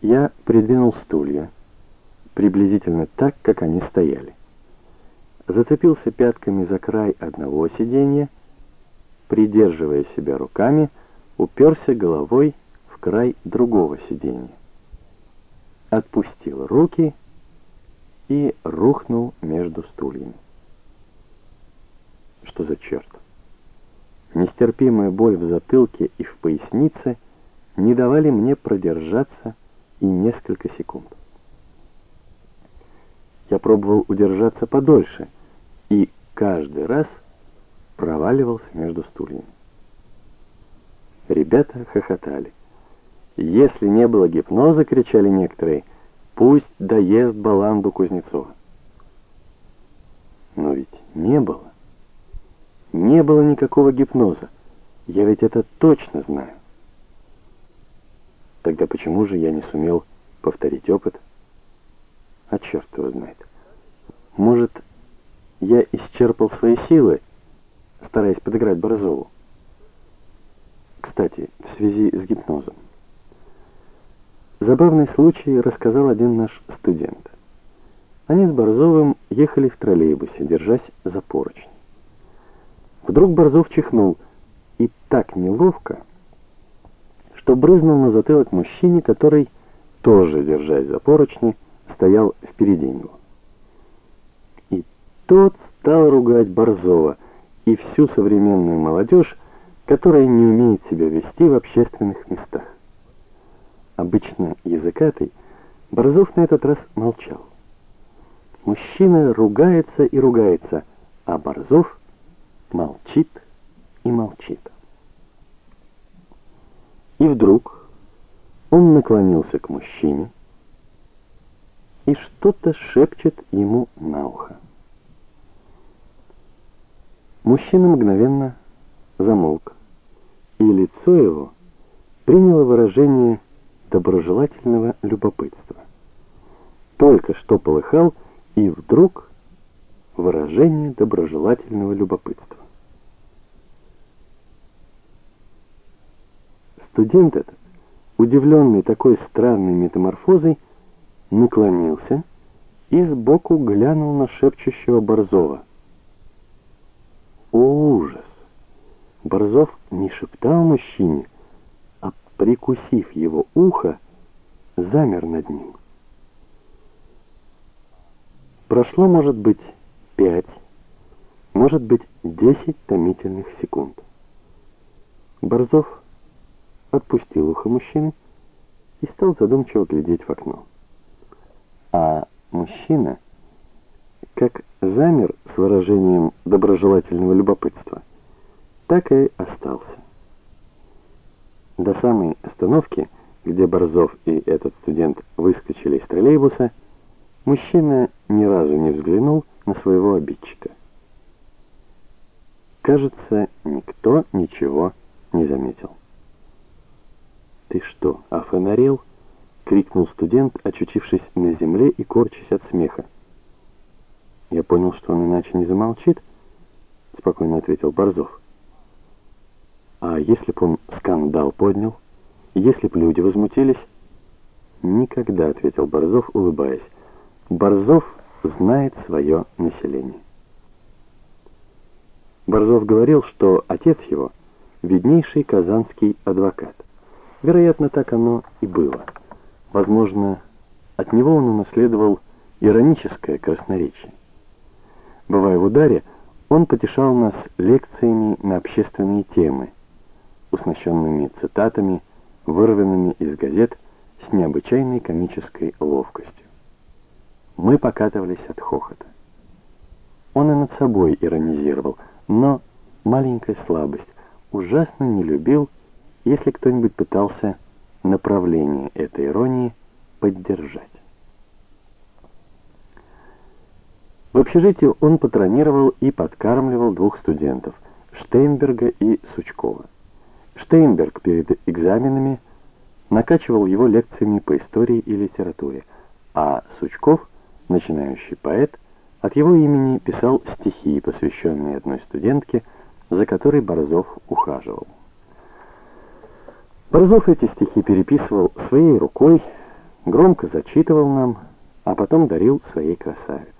Я придвинул стулья, приблизительно так, как они стояли. Зацепился пятками за край одного сиденья, придерживая себя руками, уперся головой в край другого сиденья. Отпустил руки и рухнул между стульями. Что за черт? Нестерпимая боль в затылке и в пояснице не давали мне продержаться и несколько секунд. Я пробовал удержаться подольше и каждый раз проваливался между стульями. Ребята хохотали. Если не было гипноза, кричали некоторые, пусть доест баланду Кузнецова. Но ведь не было. Не было никакого гипноза. Я ведь это точно знаю. Тогда почему же я не сумел повторить опыт? А черт его знает. Может, я исчерпал свои силы, стараясь подыграть Борзову? Кстати, в связи с гипнозом. Забавный случай рассказал один наш студент. Они с Борзовым ехали в троллейбусе, держась за поручень. Вдруг Борзов чихнул, и так неловко, что брызнул на затылок мужчине, который, тоже держась за поручни, стоял впереди него. И тот стал ругать Борзова и всю современную молодежь, которая не умеет себя вести в общественных местах. Обычно языкатый, Борзов на этот раз молчал. Мужчина ругается и ругается, а Борзов молчит и молчит. И вдруг он наклонился к мужчине и что-то шепчет ему на ухо. Мужчина мгновенно замолк, и лицо его приняло выражение доброжелательного любопытства. Только что полыхал, и вдруг выражение доброжелательного любопытства. Студент этот, удивленный такой странной метаморфозой, наклонился и сбоку глянул на шепчущего Борзова. О, ужас! Борзов не шептал мужчине, а, прикусив его ухо, замер над ним. Прошло, может быть, пять, может быть, десять томительных секунд. Борзов отпустил ухо мужчины и стал задумчиво глядеть в окно. А мужчина, как замер с выражением доброжелательного любопытства, так и остался. До самой остановки, где Борзов и этот студент выскочили из троллейбуса, мужчина ни разу не взглянул на своего обидчика. Кажется, никто ничего не заметил. «Ты что, офонарел?» — крикнул студент, очутившись на земле и корчась от смеха. «Я понял, что он иначе не замолчит», — спокойно ответил Борзов. «А если б он скандал поднял? Если б люди возмутились?» «Никогда», — ответил Борзов, улыбаясь. «Борзов знает свое население». Борзов говорил, что отец его — виднейший казанский адвокат. Вероятно, так оно и было. Возможно, от него он унаследовал ироническое красноречие. Бывая в ударе, он потешал нас лекциями на общественные темы, уснащенными цитатами, вырванными из газет с необычайной комической ловкостью. Мы покатывались от хохота. Он и над собой иронизировал, но маленькая слабость ужасно не любил если кто-нибудь пытался направление этой иронии поддержать. В общежитии он патронировал и подкармливал двух студентов Штейнберга и Сучкова. Штейнберг перед экзаменами накачивал его лекциями по истории и литературе, а Сучков, начинающий поэт, от его имени писал стихи, посвященные одной студентке, за которой Борзов ухаживал. Борзов эти стихи переписывал своей рукой, громко зачитывал нам, а потом дарил своей красавице.